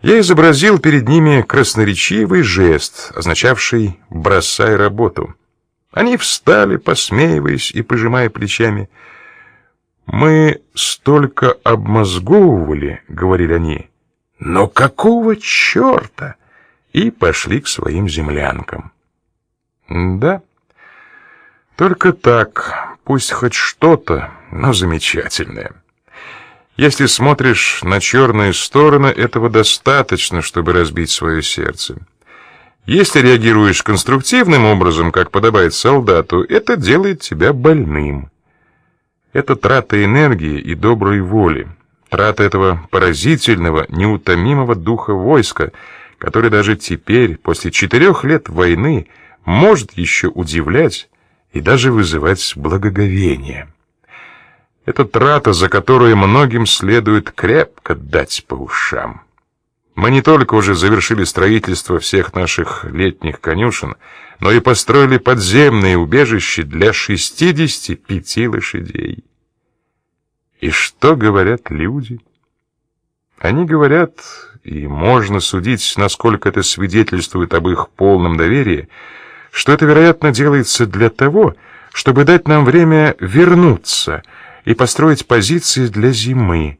Я изобразил перед ними красноречивый жест, означавший «бросай работу». Они встали, посмеиваясь и пожимая плечами. «Мы столько обмозговывали», — говорили они. «Но какого черта?» И пошли к своим землянкам. Да, только так, пусть хоть что-то, но замечательное. Если смотришь на черные стороны, этого достаточно, чтобы разбить свое сердце. Если реагируешь конструктивным образом, как подобает солдату, это делает тебя больным. Это трата энергии и доброй воли, трата этого поразительного, неутомимого духа войска, который даже теперь, после четырех лет войны, может еще удивлять и даже вызывать благоговение. Это трата, за которую многим следует крепко дать по ушам. Мы не только уже завершили строительство всех наших летних конюшен, но и построили подземные убежища для 65 лошадей. И что говорят люди? Они говорят, и можно судить, насколько это свидетельствует об их полном доверии, что это, вероятно, делается для того, чтобы дать нам время вернуться — и построить позиции для зимы,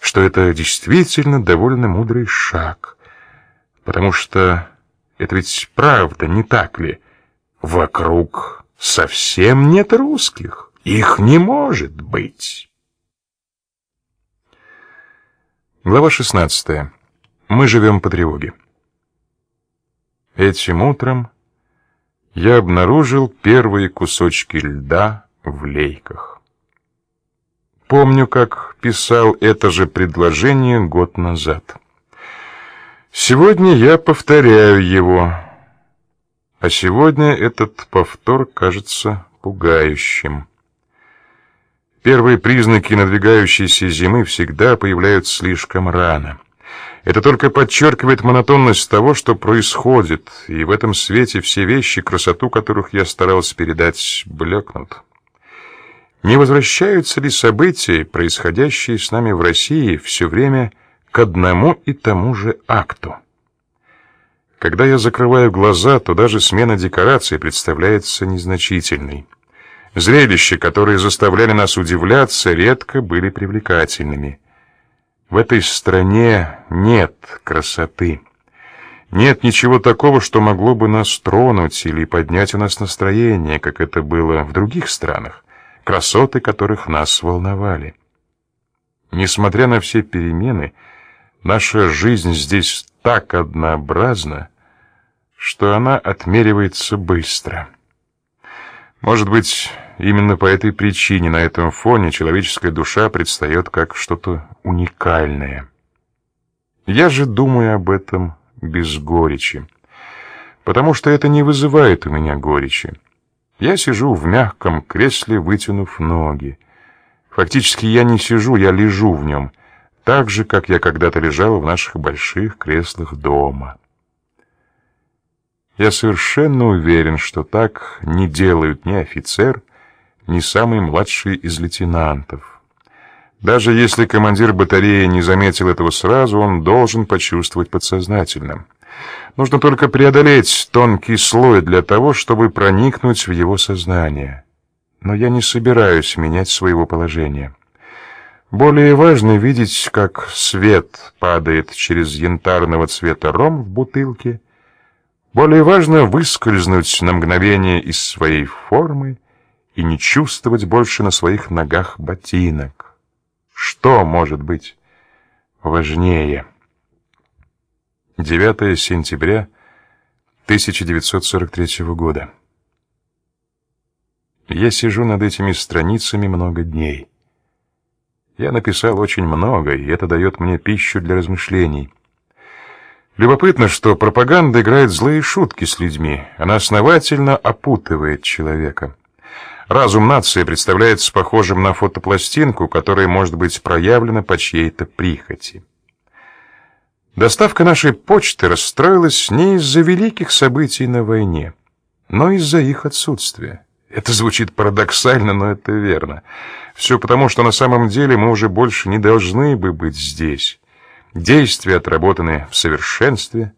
что это действительно довольно мудрый шаг, потому что это ведь правда, не так ли? Вокруг совсем нет русских, их не может быть. Глава 16. Мы живем по тревоге. Этим утром я обнаружил первые кусочки льда в лейках. Помню, как писал это же предложение год назад. Сегодня я повторяю его. А сегодня этот повтор кажется пугающим. Первые признаки надвигающейся зимы всегда появляются слишком рано. Это только подчеркивает монотонность того, что происходит, и в этом свете все вещи, красоту которых я старался передать, блекнут. Не возвращаются ли события, происходящие с нами в России, все время к одному и тому же акту? Когда я закрываю глаза, то даже смена декораций представляется незначительной. Зрелища, которые заставляли нас удивляться, редко были привлекательными. В этой стране нет красоты. Нет ничего такого, что могло бы нас тронуть или поднять у нас настроение, как это было в других странах красоты которых нас волновали. Несмотря на все перемены, наша жизнь здесь так однообразна, что она отмеривается быстро. Может быть, именно по этой причине на этом фоне человеческая душа предстает как что-то уникальное. Я же думаю об этом без горечи, потому что это не вызывает у меня горечи. Я сижу в мягком кресле, вытянув ноги. Фактически я не сижу, я лежу в нем, так же, как я когда-то лежал в наших больших креслах дома. Я совершенно уверен, что так не делают ни офицер, ни самый младший из лейтенантов. Даже если командир батареи не заметил этого сразу, он должен почувствовать подсознательно — Нужно только преодолеть тонкий слой для того, чтобы проникнуть в его сознание. Но я не собираюсь менять своего положения. Более важно видеть, как свет падает через янтарного цвета ром в бутылке. Более важно выскользнуть на мгновение из своей формы и не чувствовать больше на своих ногах ботинок. Что может быть важнее? 9 сентября 1943 года. Я сижу над этими страницами много дней. Я написал очень много, и это дает мне пищу для размышлений. Любопытно, что пропаганда играет злые шутки с людьми. Она основательно опутывает человека. Разум нации представляется похожим на фотопластинку, которая может быть проявлена по чьей-то прихоти. Доставка нашей почты расстроилась не из-за великих событий на войне, но из-за их отсутствия. Это звучит парадоксально, но это верно. Все потому, что на самом деле мы уже больше не должны бы быть здесь. Действия отработаны в совершенстве,